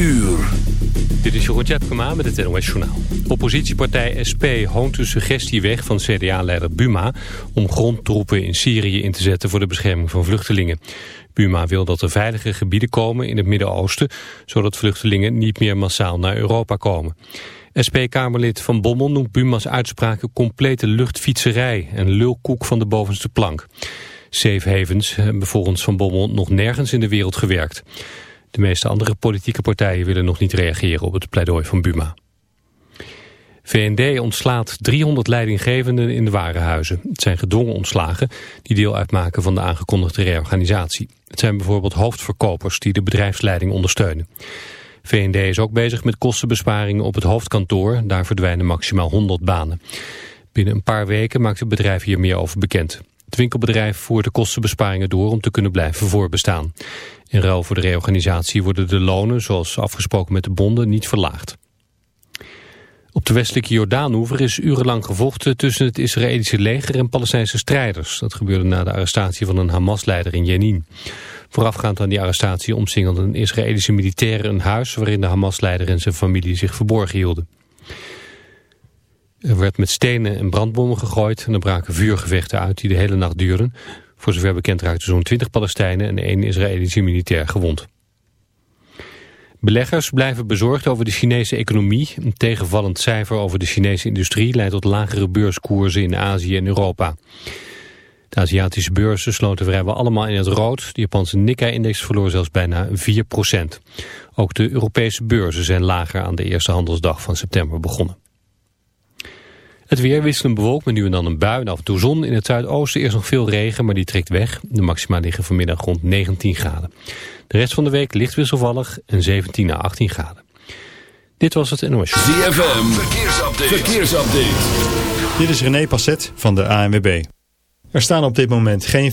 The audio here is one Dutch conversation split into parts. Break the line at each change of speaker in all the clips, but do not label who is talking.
Dit is Jeroen Tjepkema met het NOS Journaal. Oppositiepartij SP hoont de suggestie weg van CDA-leider Buma... om grondtroepen in Syrië in te zetten voor de bescherming van vluchtelingen. Buma wil dat er veilige gebieden komen in het Midden-Oosten... zodat vluchtelingen niet meer massaal naar Europa komen. SP-Kamerlid Van Bommel noemt Buma's uitspraken complete luchtfietserij... en lulkoek van de bovenste plank. Safe havens hebben volgens Van Bommel nog nergens in de wereld gewerkt. De meeste andere politieke partijen willen nog niet reageren op het pleidooi van Buma. VND ontslaat 300 leidinggevenden in de warenhuizen. Het zijn gedwongen ontslagen die deel uitmaken van de aangekondigde reorganisatie. Het zijn bijvoorbeeld hoofdverkopers die de bedrijfsleiding ondersteunen. VND is ook bezig met kostenbesparingen op het hoofdkantoor. Daar verdwijnen maximaal 100 banen. Binnen een paar weken maakt het bedrijf hier meer over bekend. Het winkelbedrijf voert de kostenbesparingen door om te kunnen blijven voorbestaan. In ruil voor de reorganisatie worden de lonen, zoals afgesproken met de bonden, niet verlaagd. Op de westelijke Jordaanhoever is urenlang gevochten tussen het Israëlische leger en Palestijnse strijders. Dat gebeurde na de arrestatie van een Hamas-leider in Jenin. Voorafgaand aan die arrestatie omsingelden Israëlische militairen een huis waarin de Hamas-leider en zijn familie zich verborgen hielden. Er werd met stenen en brandbommen gegooid en er braken vuurgevechten uit die de hele nacht duurden. Voor zover bekend raakten zo'n 20 Palestijnen en één Israëlische militair gewond. Beleggers blijven bezorgd over de Chinese economie. Een tegenvallend cijfer over de Chinese industrie leidt tot lagere beurskoersen in Azië en Europa. De Aziatische beurzen sloten vrijwel allemaal in het rood. De Japanse Nikkei-index verloor zelfs bijna 4% Ook de Europese beurzen zijn lager aan de eerste handelsdag van september begonnen. Het weer wisselend bewolkt met nu en dan een bui en af en toe zon. In het zuidoosten eerst nog veel regen, maar die trekt weg. De maxima liggen vanmiddag rond 19 graden. De rest van de week licht wisselvallig en 17 à 18 graden. Dit was het NOS.
ZFM, verkeersupdate. verkeersupdate.
Dit is René Passet van de ANWB. Er staan op dit moment geen...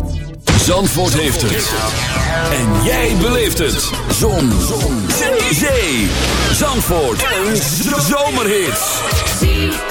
Zandvoort heeft het. En jij beleeft het. Zon. Zon. Zee. Zandvoort. Een zomerhit.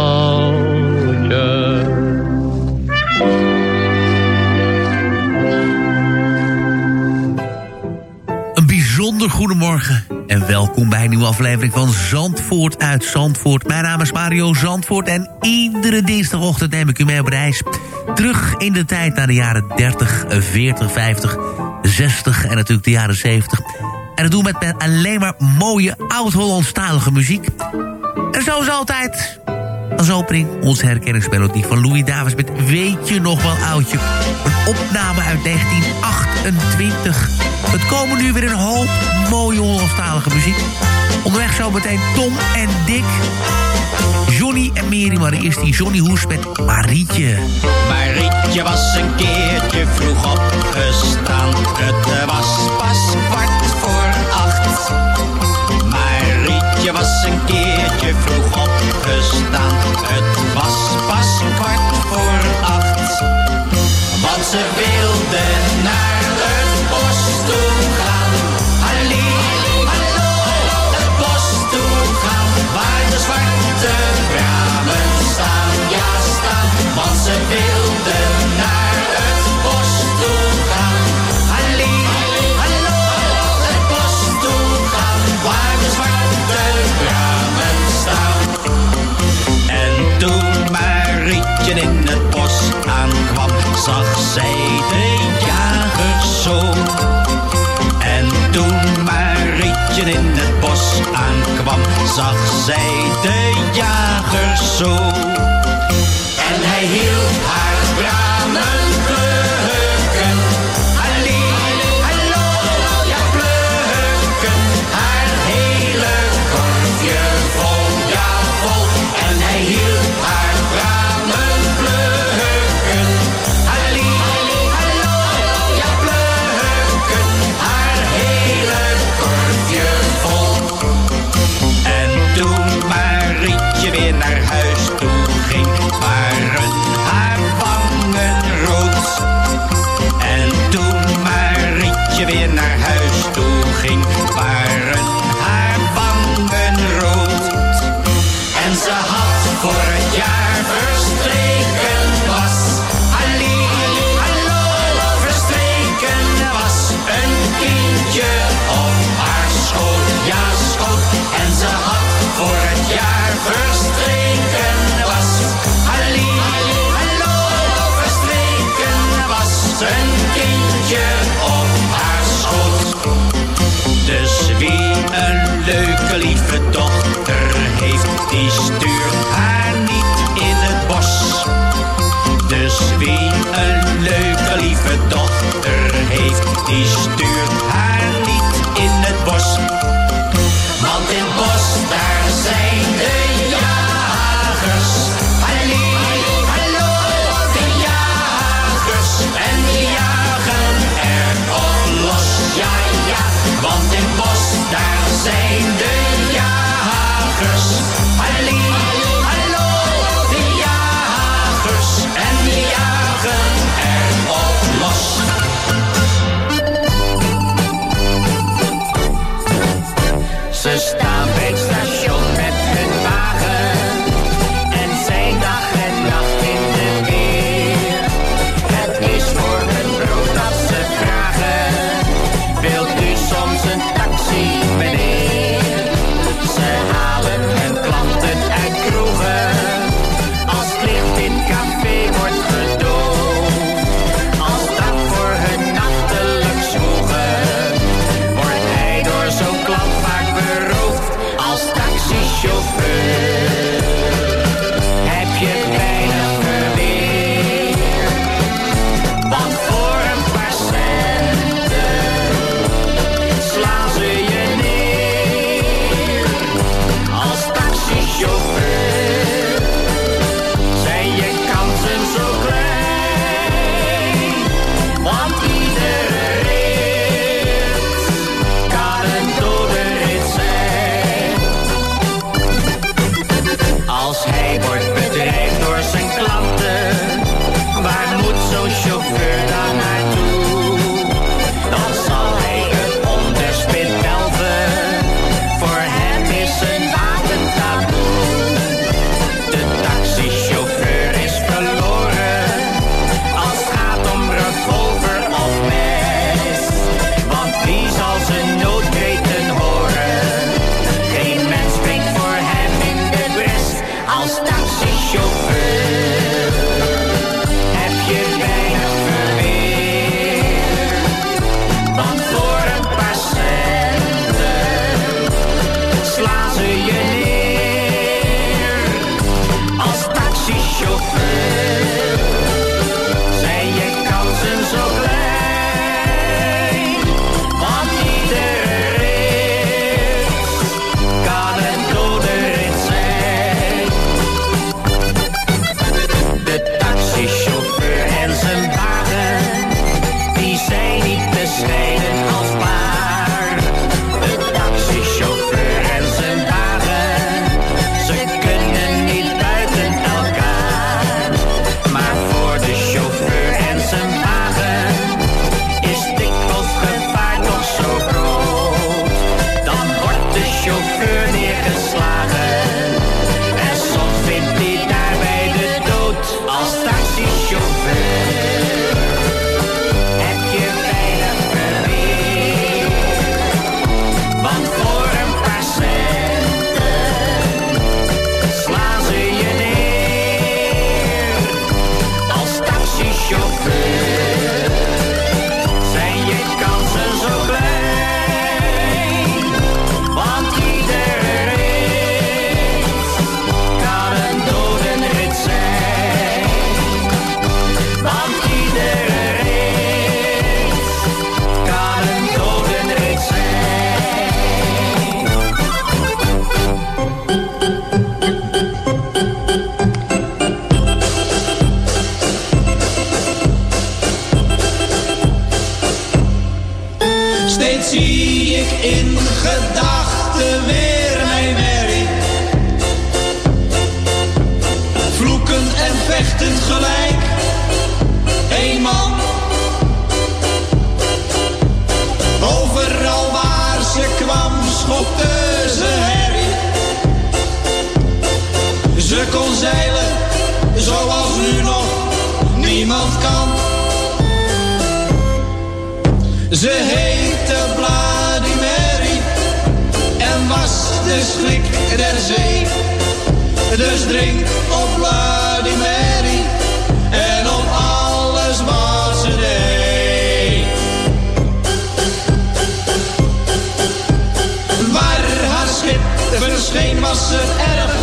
Goedemorgen en welkom bij een nieuwe aflevering van Zandvoort uit Zandvoort. Mijn naam is Mario Zandvoort en iedere dinsdagochtend neem ik u mee op reis. Terug in de tijd naar de jaren 30, 40, 50, 60 en natuurlijk de jaren 70. En dat doen we met, alleen maar mooie oud-Hollandstalige muziek. En zoals altijd, als opening onze herkenningsmelodie van Louis Davis met Weet je nog wel oudje? Een opname uit 1928. Het komen nu weer een hoop mooie Hollandstalige muziek. Onderweg zo meteen Tom en Dick. Johnny en Mary, maar eerst die Johnny Hoes met Marietje.
Marietje was een keertje vroeg opgestaan. Het was pas kwart voor acht. Marietje was een keertje vroeg opgestaan. Het was pas kwart voor acht. Want ze wilde zag zij de jager zo. En toen Marietje in het bos aankwam, zag zij de jager zo. En hij hield haar
Ze heette Mary en was de schrik der zee. Dus drink op Mary en op alles wat ze deed. Waar haar schip verscheen was ze erg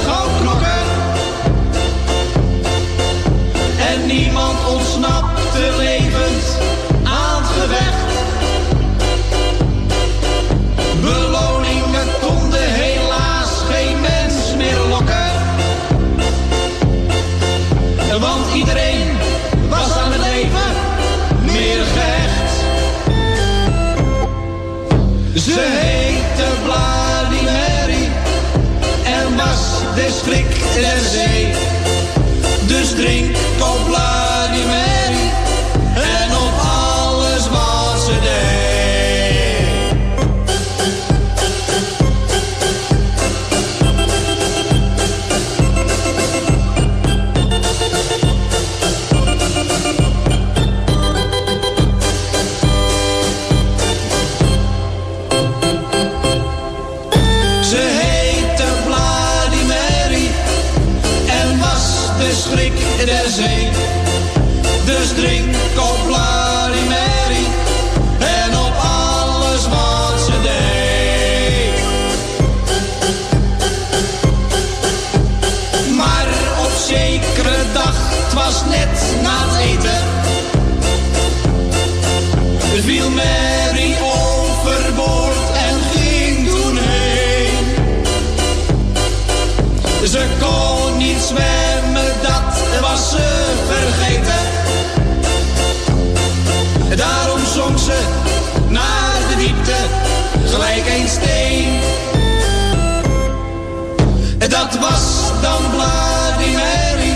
Was dan Mary,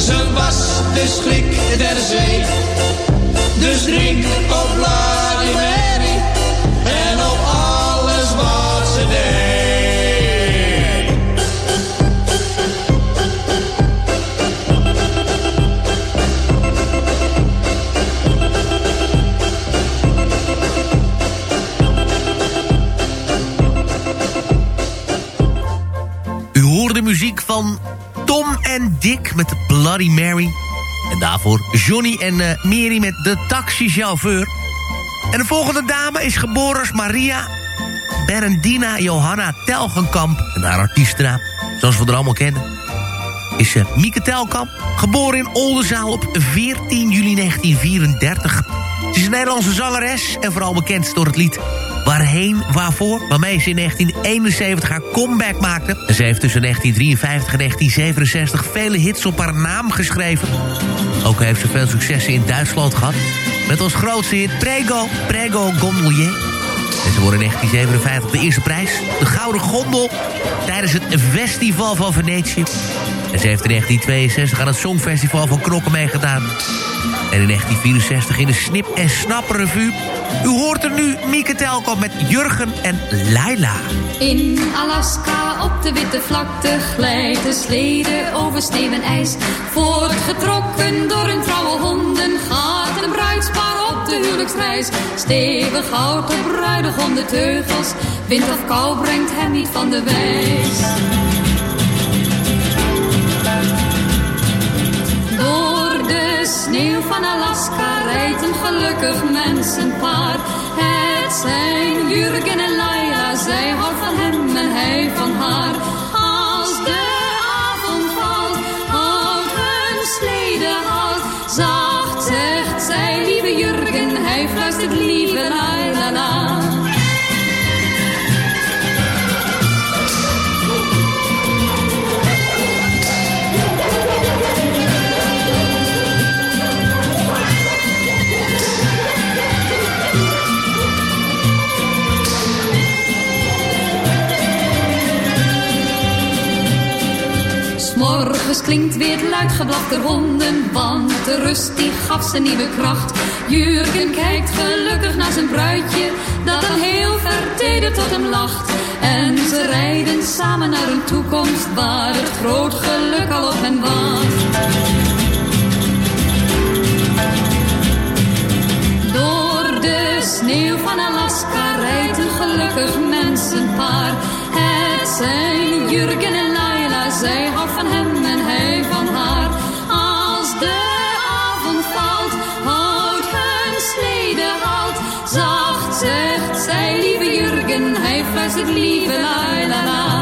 ze was de schrik der zee. Dus drink op Bloody
Dick met de Bloody Mary. En daarvoor Johnny en eh, Mary met de taxichauffeur. En de volgende dame is geboren als Maria Berendina Johanna Telgenkamp. En haar artiestennaam, zoals we er allemaal kennen, is uh, Mieke Telkamp. Geboren in Oldenzaal op 14 juli 1934. Ze is een Nederlandse zangeres en vooral bekend door het lied Waarheen, Waarvoor... waarmee ze in 1971 haar comeback maakte. En ze heeft tussen 1953 en 1967 vele hits op haar naam geschreven. Ook heeft ze veel successen in Duitsland gehad. Met als grootste hit Prego, Prego Gondolier. En ze won in 1957 de eerste prijs, de Gouden Gondel... tijdens het Festival van Venetië. En ze heeft in 1962 aan het Songfestival van Knokken meegedaan. En in 1964 in de Snip en Snap Revue. U hoort er nu Mieke Telkamp met Jurgen en Laila.
In Alaska op de witte vlakte glijdt de slede over sneeuw en ijs. Voortgetrokken door een trouwe honden gaat een bruidspaar op de huwelijksreis. Stevig houdt de bruidegom de teugels. Wind of kou brengt hem niet van de wijs. Sneeuw van Alaska rijdt een gelukkig mensenpaar. Het zijn Jurgen en Laila, zij houdt van hem en hij van haar. Klinkt weer het luid geblaf der honden, want de rust die gaf ze nieuwe kracht. Jurgen kijkt gelukkig naar zijn bruidje, dat dan heel verteder tot hem lacht. En ze rijden samen naar een toekomst waar het groot geluk al op hen wacht. Door de sneeuw van Alaska rijdt een gelukkig mensenpaar. Het zijn Jurgen en zij houdt van hem en hij van haar. Als de avond valt, houdt hun slede halt. Zacht zegt zij, lieve Jurgen, hij fluistert lieve. La.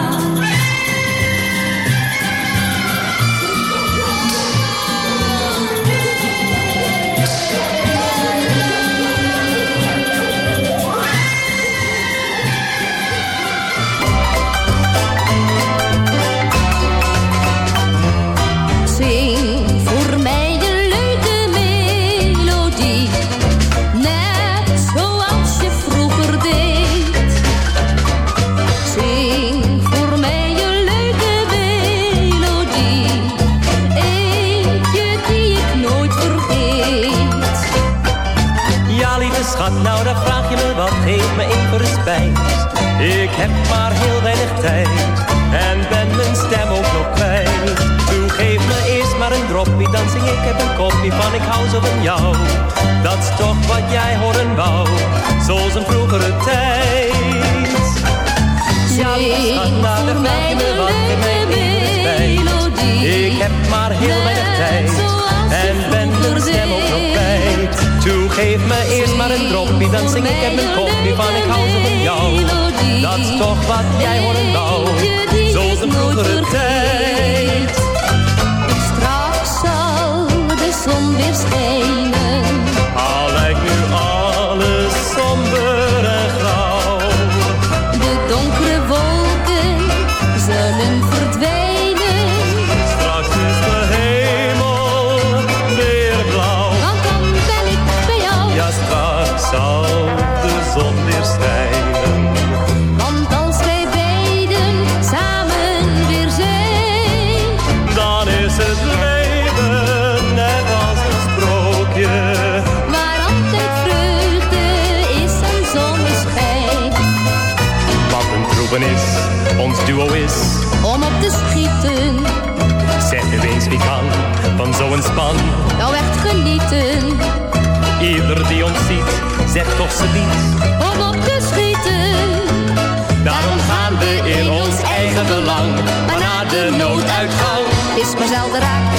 Ieder die ons ziet, zegt toch ze niet.
Om op te schieten.
Daarom gaan we in ons eigen belang. Maar naar de nooduitgang,
Is maar zelden raak,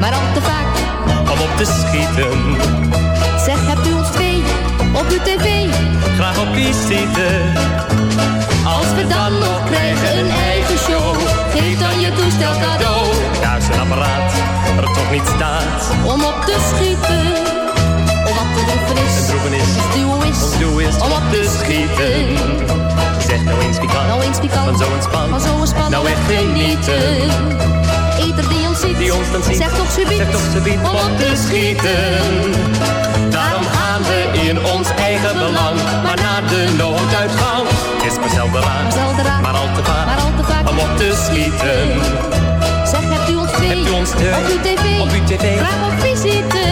maar al te vaak.
om op te schieten.
Zeg, hebt u ons twee op uw tv?
Graag op visite.
Als we dan nog krijgen een eigen show, geef dan je toestel cadeau.
Thuis een apparaat, er toch niet staat.
Om op te schieten, of wat te droeven is.
Een droeven is,
is,
is
om op te schieten.
Zeg nou eens wie kan,
Nou eens pikant,
van zo'n span.
van zo'n span,
Nou echt genieten.
Ieder die ons ziet,
Die ons dan ziet,
zegt toch subiet,
zegt toch subiet
om op te schieten.
Daarom gaan we in ons eigen belang, maar naar de nooduitgang. Is maar zelden raar,
Maar
al te vaak,
maar al te vaak.
om op te schieten.
Zeg, hebt u ons twee
Hebt u ons
op uw tv?
op uw tv?
Graag op visite.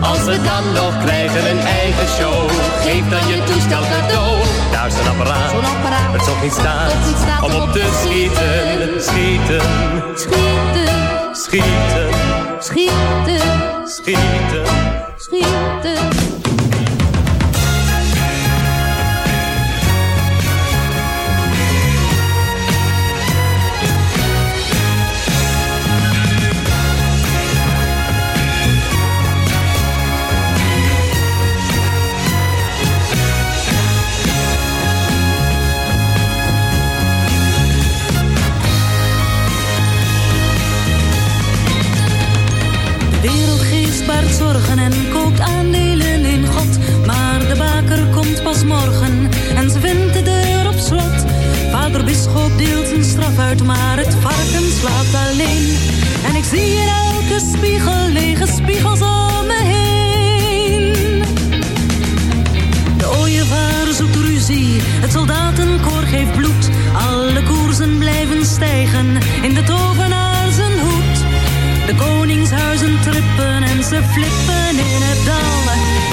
Als we dan nog krijgen een eigen show, geef dan je toestel cadeau. Daar is een apparaat,
Zo'n apparaat,
het niet staat om op te schieten. Schieten,
Schieten,
schieten,
schieten,
schieten.
schieten.
En koopt aandelen in God. Maar de baker komt pas morgen en ze vindt de deur op slot. Vader Bisschop deelt zijn straf uit, maar het varken slaapt alleen. En ik zie in elke spiegel lege spiegels om me heen. De ooievaar zoekt ruzie, het soldatenkoor geeft bloed. Alle koersen blijven stijgen in de tovenaar koningshuizen trippen en ze flippen in het dal.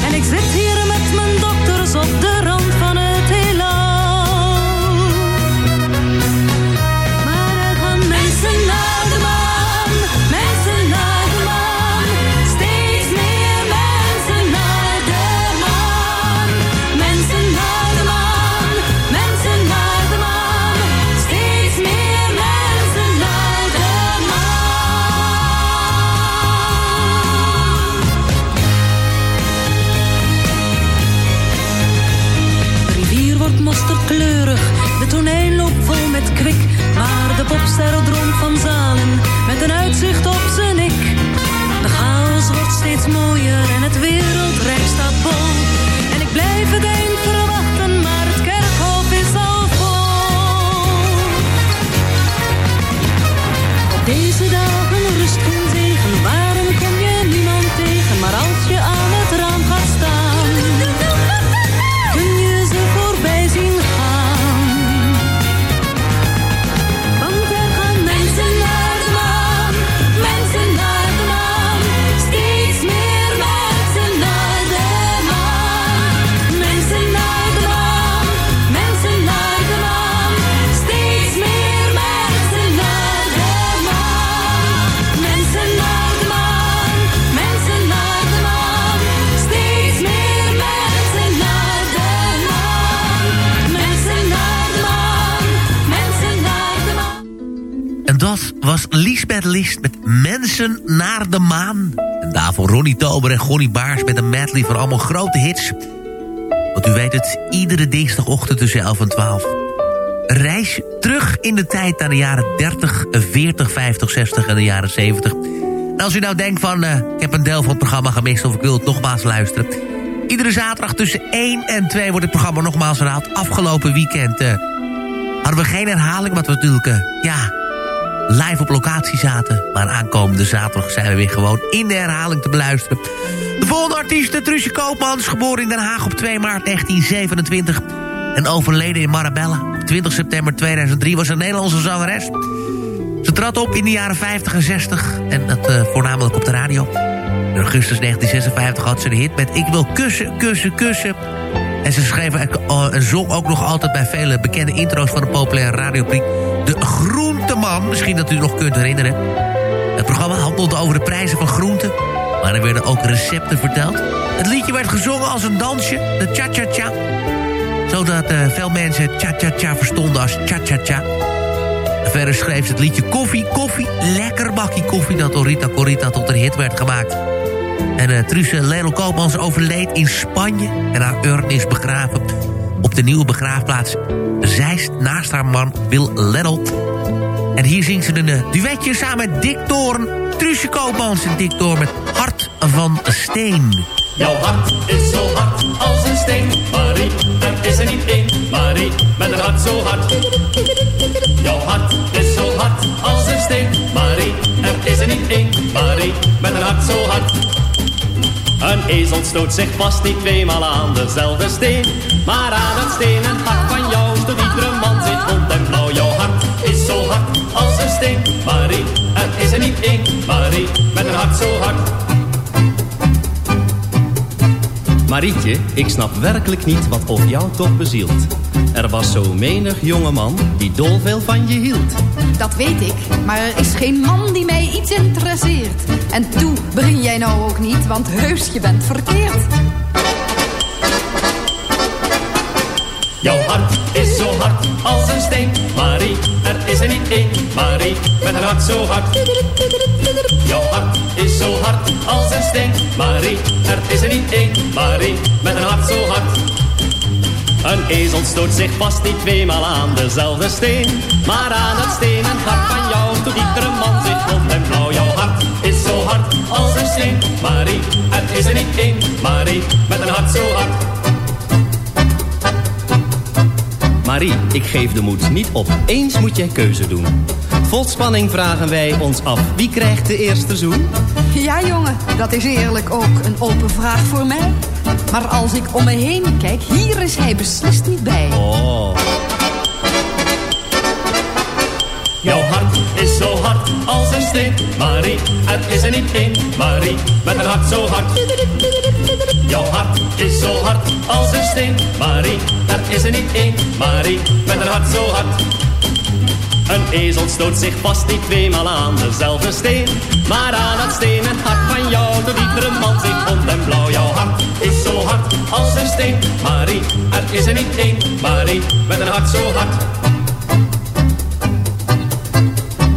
En ik zit hier met mijn dokters op de de popster van zalen, met een uitzicht op zijn
dat was Liesbeth List met Mensen naar de Maan. En daarvoor Ronnie Tober en Gonnie Baars met een medley van allemaal grote hits. Want u weet het, iedere dinsdagochtend tussen 11 en 12. Een reis terug in de tijd naar de jaren 30, 40, 50, 60 en de jaren 70. En als u nou denkt van, eh, ik heb een deel van het programma gemist... of ik wil het nogmaals luisteren... Iedere zaterdag tussen 1 en 2 wordt het programma nogmaals herhaald. Afgelopen weekend eh, hadden we geen herhaling, wat we natuurlijk... eh, ja, live op locatie zaten. Maar aankomende zaterdag zijn we weer gewoon in de herhaling te beluisteren. De volgende artiest, eh, Truusje Koopmans, geboren in Den Haag op 2 maart 1927... en overleden in Marabella. Op 20 september 2003 was een Nederlandse zangeres. Ze trad op in de jaren 50 en 60 en dat eh, voornamelijk op de radio. In augustus 1956 had ze de hit met Ik wil kussen, kussen, kussen... En ze schreef uh, en zong ook nog altijd bij vele bekende intro's van de populaire radiopriek. De Groenteman, misschien dat u nog kunt herinneren. Het programma handelde over de prijzen van groenten. Maar er werden ook recepten verteld. Het liedje werd gezongen als een dansje, de cha-cha-cha. Zodat uh, veel mensen cha-cha-cha verstonden als cha-cha-cha. Verder schreef ze het liedje Koffie, Koffie, lekker bakkie koffie... dat door Rita Corita tot een hit werd gemaakt. En uh, Truus Lelo Koopmans overleed in Spanje... en haar urn is begraven op de nieuwe begraafplaats Zeist... naast haar man Wil Leddel. En hier zingt ze een uh, duetje samen met Dick Doorn. Truusje Koopmans en Dick Doorn met Hart van Steen.
Jouw hart is zo hard als een steen, Marie. Er is er niet één, Marie, met een hart zo hard. Jouw hart is zo hard als een steen, Marie. Er is er niet één, Marie, met een hart zo hard. Een ezel stoot zich vast niet tweemaal aan dezelfde steen. Maar aan het stenen hart van jou stoot iedere man zit rond en blauw. Jouw hart is zo hard als een steen, Marie. Er is er niet één, Marie, met een hart zo hard. Marietje, ik snap werkelijk niet wat of jou toch bezielt. Er was zo menig jongeman die dol veel van je hield.
Dat weet ik, maar er is geen man die mij iets interesseert. En toe begin jij nou ook niet, want heus je bent verkeerd.
Jouw hart is zo hard als een steen, Marie. Er is er niet één, Marie, met een hart zo hard. Jouw hart is zo hard als een steen, Marie. Er is er niet één, Marie, met een hart zo hard. Een ezel stoot zich vast niet tweemaal aan dezelfde steen. Maar aan het stenen hart van jou doet iedere man zich rond en blauw. Jouw hart is zo hard als een steen, Marie. Er is er niet één, Marie, met een hart zo hard. Marie, ik geef de moed niet op. Eens moet jij keuze doen. Vol spanning vragen wij ons af. Wie krijgt de eerste zoen?
Ja, jongen, dat is eerlijk ook een open vraag voor mij. Maar als ik om me heen kijk, hier is hij beslist niet bij.
Oh. Jouw hart is zo hard als een steen. Marie, er is er niet één. Marie, met een hart zo hard. Jouw hart is zo hard als een steen. Marie, er is er niet één. Marie, met een hart zo hard. Een ezel stoot zich vast niet tweemaal aan dezelfde steen. Maar aan dat stenen hart van jou doet iedere man zich rond en blauw. Jouw hart is zo hard als een steen. Marie, er is er niet één. Marie, met een hart zo hard.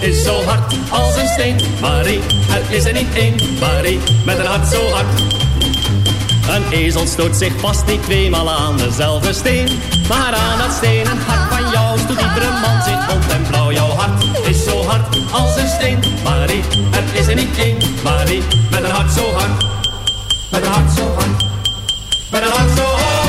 Is zo hard als een steen. Marie, er is er niet één. Marie, met een hart zo hard. Een ezel stoot zich vast niet tweemaal aan dezelfde steen. Maar aan dat stenen hart van jou stoot iedere man zich rond en blauw. Jouw hart is zo hard als een steen. Marie, er is er niet één. Marie, met een hart zo hard. Met een hart zo hard. Met een hart zo hard.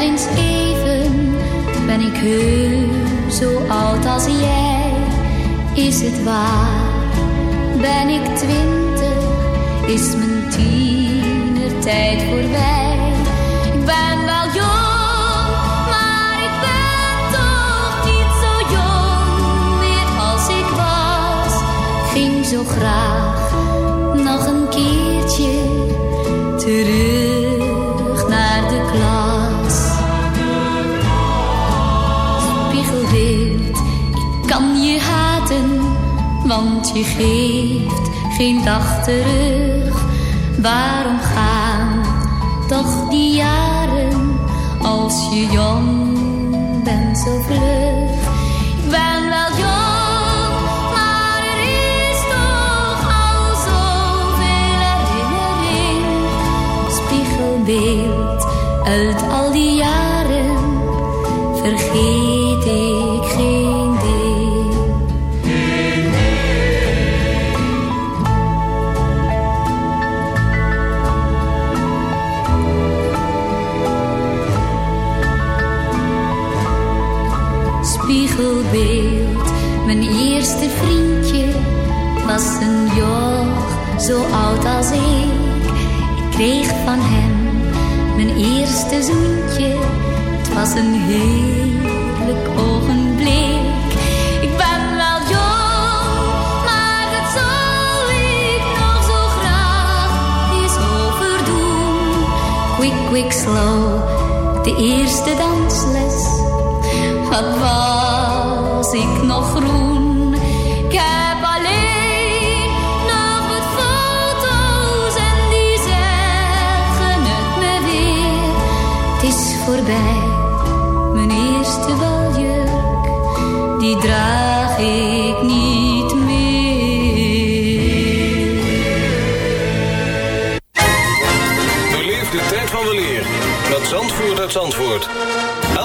Even, ben ik heus zo oud als jij? Is het waar? Ben ik twintig? Is mijn tienertijd voorbij? Ik ben wel jong, maar ik ben toch niet zo jong als ik was. Ging zo graag nog een keertje terug want je geeft geen dag terug. Waarom gaan toch die jaren als je jong bent zo vlug? Ik ben wel jong, maar er is toch al zoveel herinnering. Spiegelbeeld uit al die jaren vergeet was een joch zo oud als ik. Ik kreeg van hem mijn eerste zoentje. Het was een heerlijk ogenblik. Ik ben wel jong, maar dat zal ik nog zo graag eens overdoen. Quick, quick, slow, de eerste dansles. Wat was ik nog groen? Voorbij, mijn eerste baljurk, die draag ik niet meer.
Beleef de tijd van weleer met Zandvoort uit Zandvoort.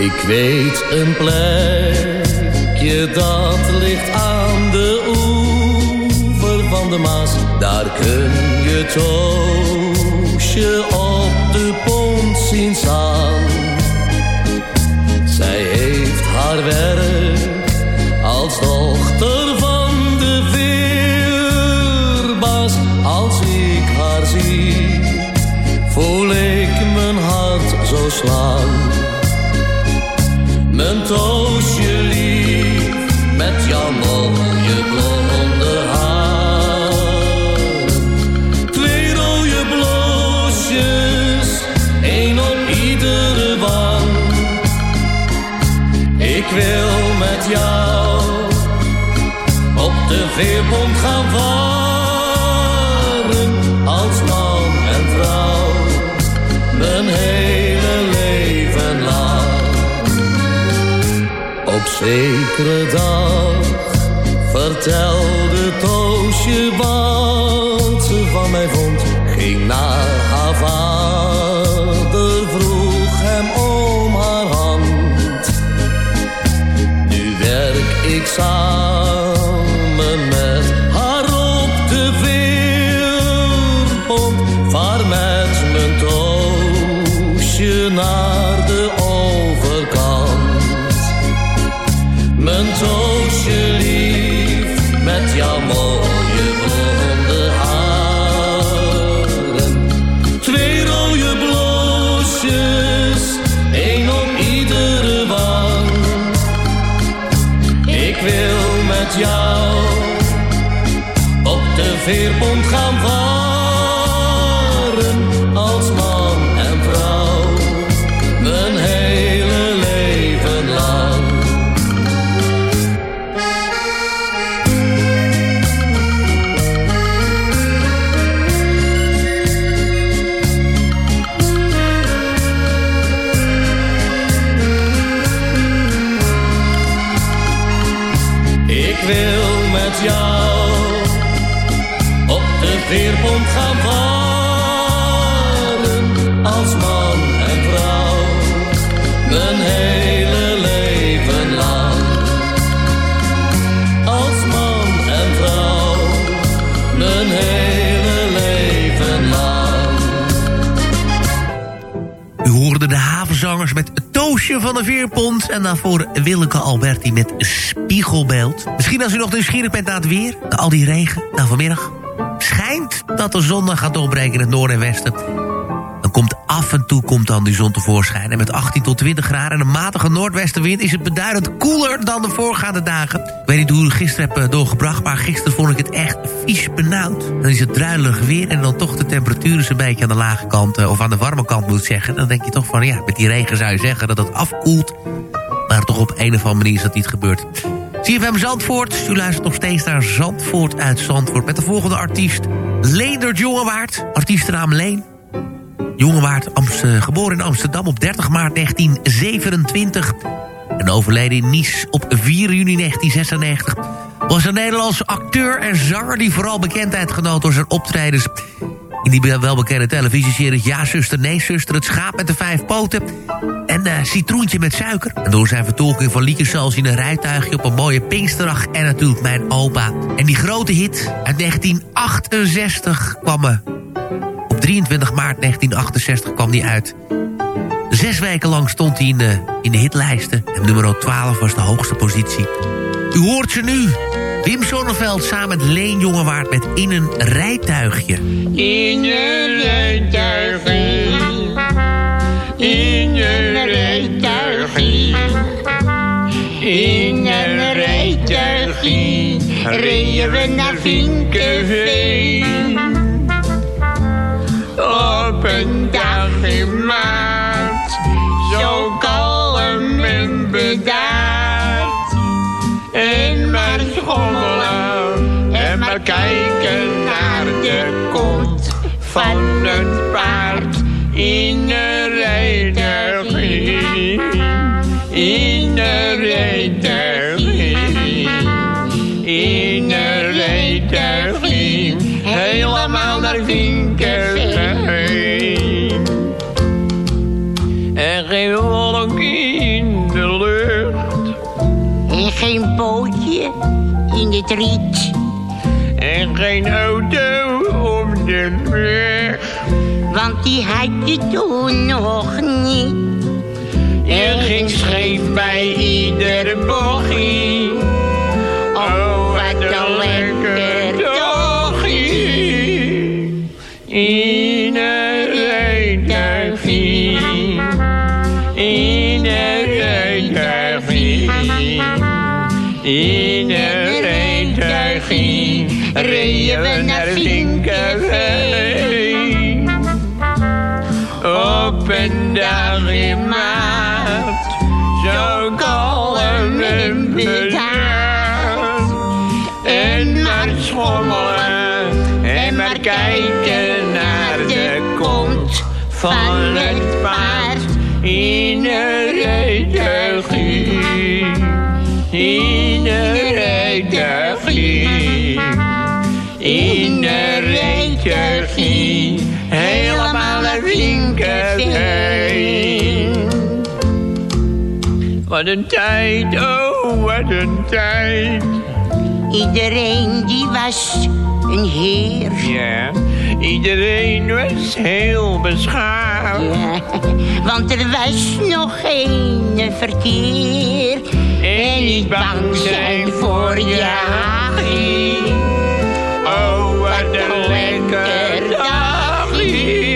Ik weet een plekje dat ligt aan de oever Maas, daar kun je Toosje op de pont zien staan. Zij heeft haar werk als dochter van de weerbaas. Als ik haar zie, voel ik mijn hart zo slaan. Mijn Toosje lief, met jouw mooie blonde haar. Twee rode bloosjes, één op iedere wang. Ik wil met jou op de veerpont gaan varen. Zekere dag. Vertelde Van de Veerpont... en
daarvoor Willeke Alberti met Spiegelbeeld. Misschien als u nog nieuwsgierig bent naar het weer... na al die regen, nou vanmiddag... schijnt dat de zon gaat doorbreken in het noorden en westen... Af en toe komt dan die zon tevoorschijn. En met 18 tot 20 graden en een matige noordwestenwind... is het beduidend koeler dan de voorgaande dagen. Ik weet niet hoe u gisteren hebt eh, doorgebracht... maar gisteren vond ik het echt vies benauwd. Dan is het druilig weer en dan toch de temperatuur is een beetje aan de lage kant... eh, of aan de warme kant moet zeggen. Dan denk je toch van, ja, met die regen zou je zeggen dat het afkoelt. Maar toch op een of andere manier is dat niet gebeurd. CFM Zandvoort, u luistert nog steeds naar Zandvoort uit Zandvoort... met de volgende artiest, Leendert Jongewaard. Artiestennaam Leen. Jongewaard, eh, geboren in Amsterdam op 30 maart 1927... en overleden in Nice op 4 juni 1996... was een Nederlandse acteur en zanger... die vooral bekendheid genoot door zijn optredens... in die welbekende televisieseries Ja, zuster, nee, zuster... Het schaap met de vijf poten en eh, Citroentje met suiker. En door zijn vertolking van liedjes zoals in een rijtuigje... op een mooie Pinksterdag en natuurlijk Mijn Opa. En die grote hit uit 1968 kwam... eh, op 23 maart 1968 kwam die uit. Zes weken lang stond hij in de, in de hitlijsten. En nummer 12 was de hoogste positie. U hoort ze nu. Wim Sonneveld samen met Leen Jongewaard met In een rijtuigje.
In een rijtuigje, in een rijtuigje, in een rijtuigje, reden we naar Vinkenveen. Op een dag in maart, zo kalm en bedaard. En maar schommelen en maar kijken naar de kont van het paard in En geen auto om de weg.
Want die had je toen nog niet.
Er ging scheef bij iedere bochie ben daarin maar. Wat een tijd, oh, wat een tijd.
Iedereen die was een heer.
Ja, iedereen was heel beschaafd.
Ja, want er was nog geen verkeer.
En niet bang zijn voor je haagie. Oh, wat een lekker dagje.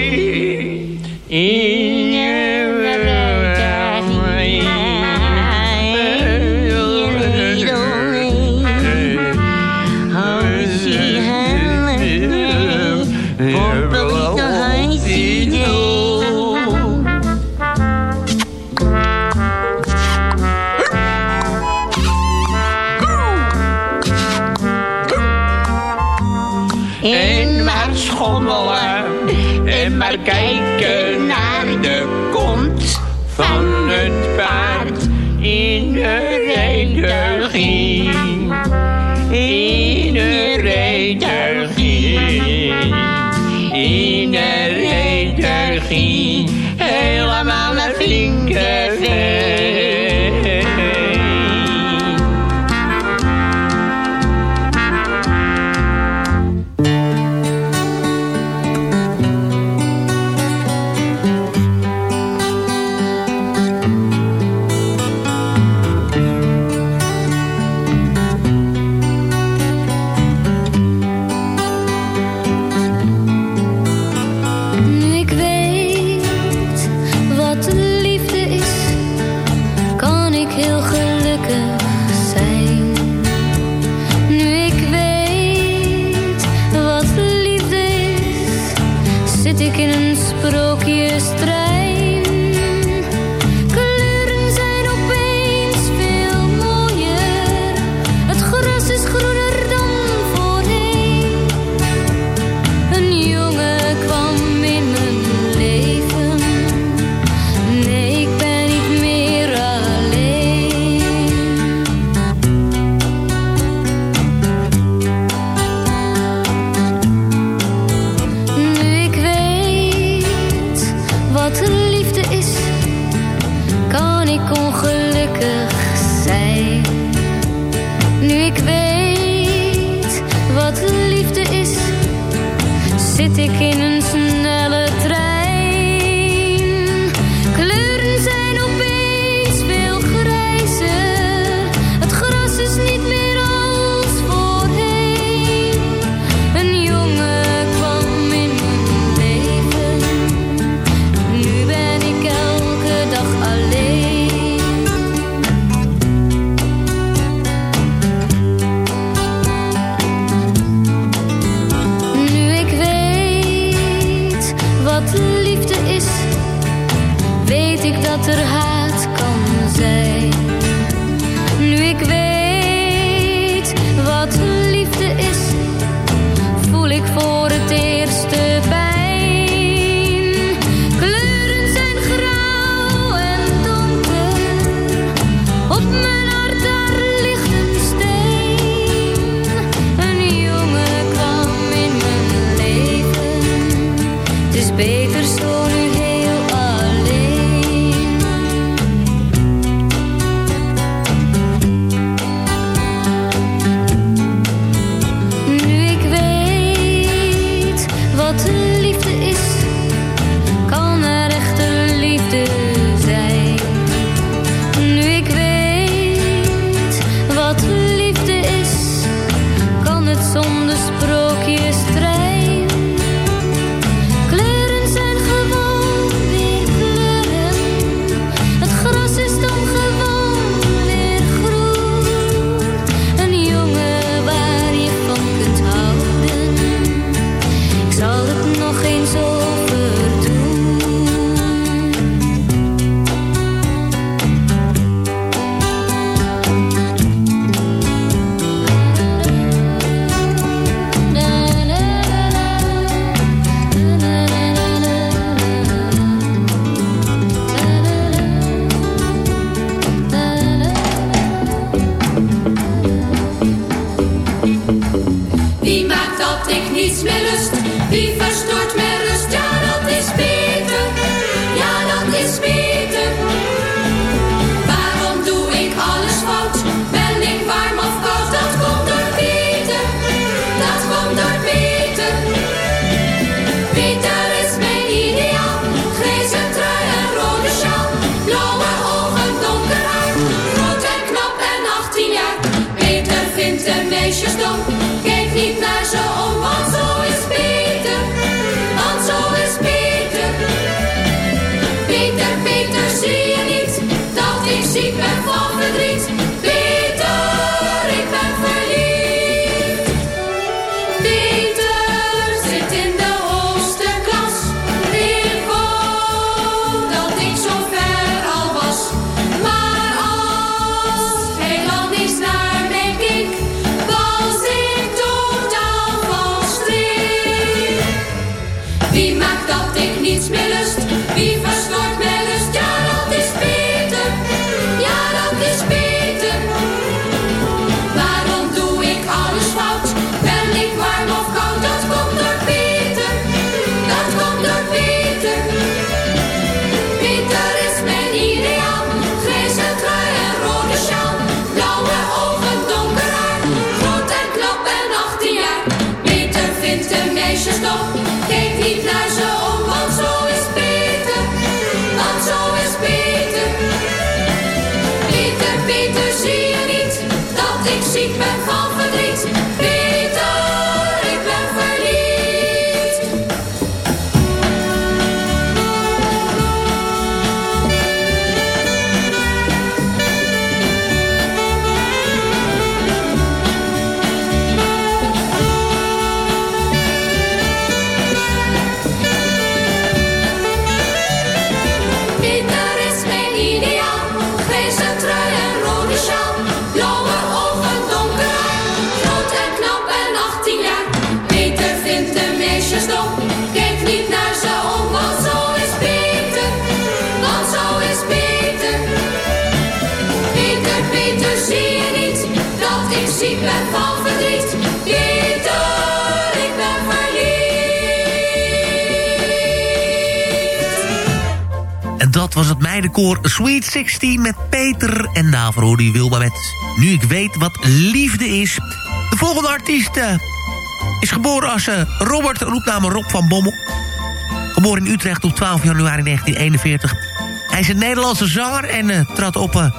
Was
het meidenkoor Sweet 16 met Peter. En daarvoor hoorde Wilma met Nu ik weet wat liefde is. De volgende artiest eh, is geboren als eh, Robert, roepnaam Rob van Bommel. Geboren in Utrecht op 12 januari 1941. Hij is een Nederlandse zanger en eh, trad op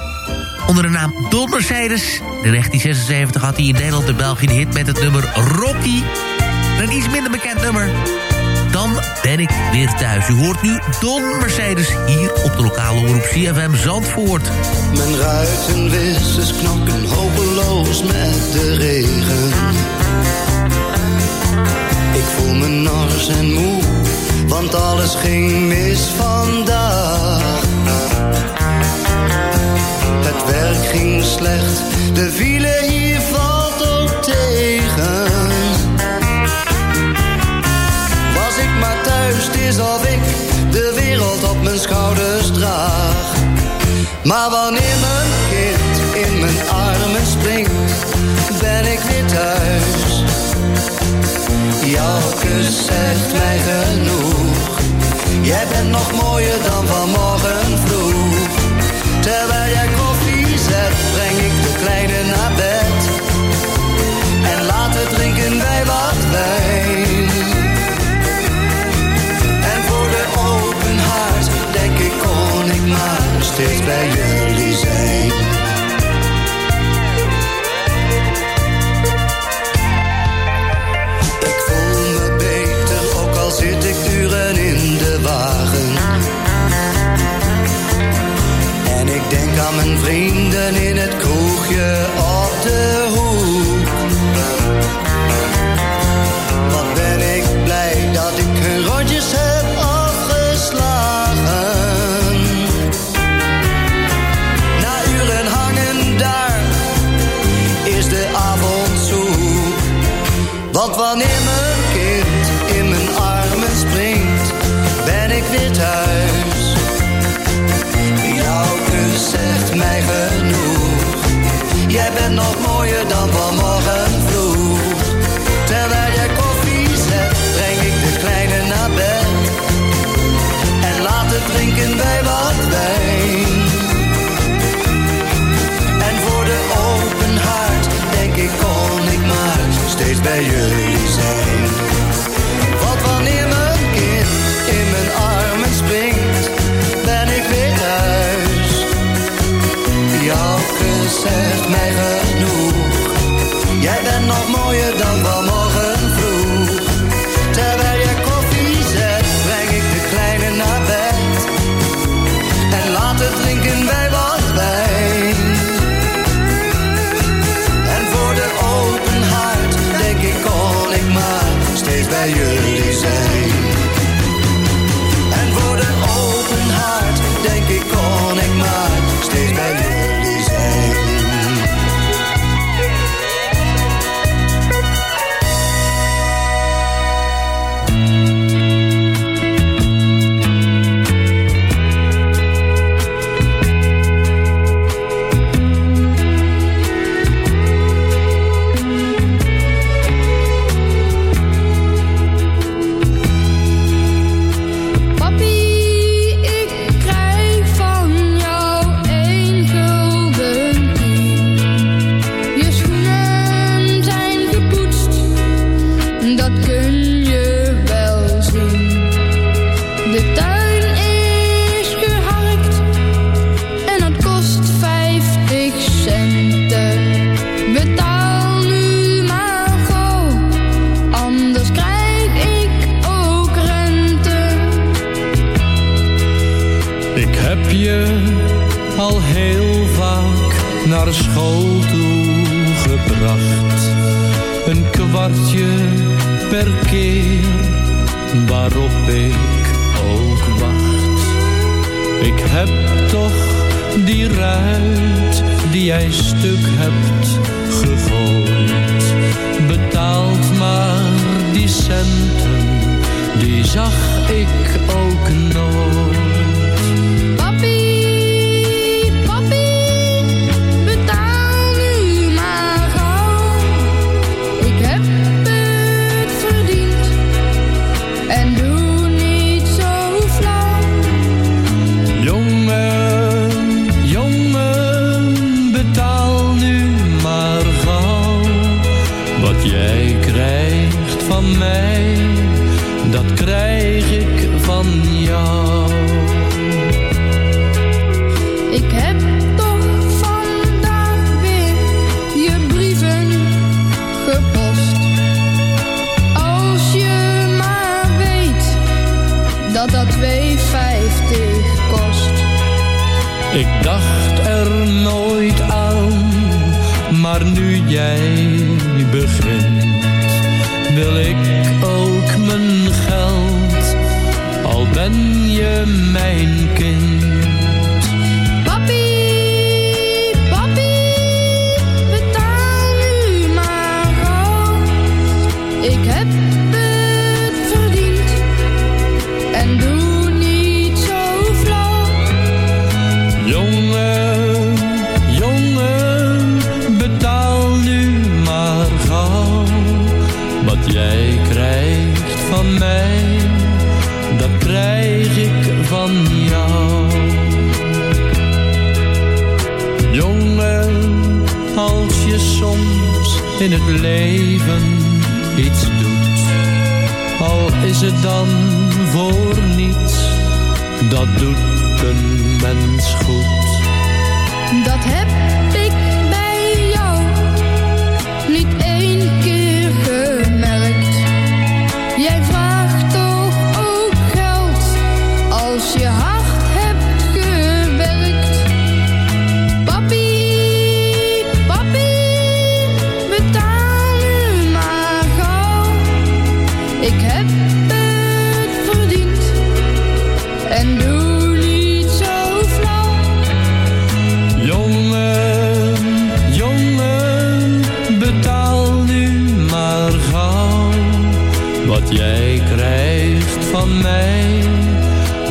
onder de naam Don Mercedes. In 1976 had hij in Nederland en België de hit met het nummer Rocky. Een iets minder bekend nummer. Ben ik weer thuis. U hoort nu Don Mercedes hier op de lokale omroep CFM Zandvoort.
Mijn ruitenwissers knokken hopeloos met de regen. Ik voel me nors en moe, want alles ging mis vandaag. Het werk ging slecht, de file hier maar thuis, is of ik de wereld op mijn schouders draag. Maar wanneer mijn kind in mijn armen springt, ben ik weer thuis. Jouw kus zegt mij genoeg. Jij bent nog mooier dan vanmorgen vroeg. Steeds bij jullie zijn. Ik voel me beter, ook al zit ik uren in de wagen. En ik denk aan mijn vrienden in het kroegje merveilleux heb
je al heel vaak naar school toe gebracht. Een kwartje per keer waarop ik ook wacht. Ik heb toch die ruit die jij stuk hebt gegooid. Betaald maar die centen, die zag ik ook nooit. Jij begint, wil ik ook mijn geld, al ben je mijn van jou. Jongen, als je soms in het leven iets doet, al is het dan voor niets, dat doet een mens goed.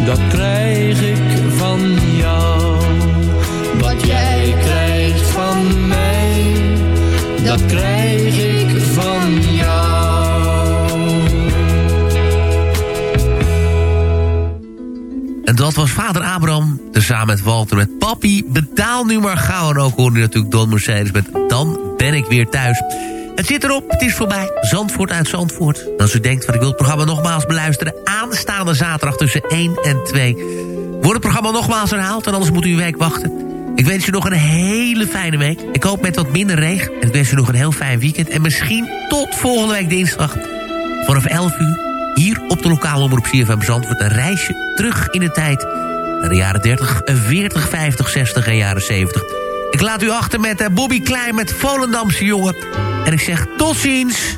Dat
krijg ik van jou. Wat jij krijgt van mij, dat krijg ik van jou.
En dat was vader Abraham, tezamen met Walter met Papi. Betaal nu maar gauw. En ook hoorde je natuurlijk Don Mercedes met Dan ben ik weer thuis. Het zit erop, het is voorbij. Zandvoort uit Zandvoort. Als u denkt, van ik wil het programma nogmaals beluisteren... aanstaande zaterdag tussen 1 en 2... wordt het programma nogmaals herhaald... en anders moet u een week wachten. Ik wens u nog een hele fijne week. Ik hoop met wat minder regen. En ik wens u nog een heel fijn weekend. En misschien tot volgende week dinsdag. Vanaf 11 uur hier op de lokale omroep CFM Zandvoort... een reisje terug in de tijd. Naar de jaren 30, 40, 50, 60 en jaren 70. Ik laat u achter met eh, Bobby Klein met Volendamse jongen. En ik zeg tot ziens.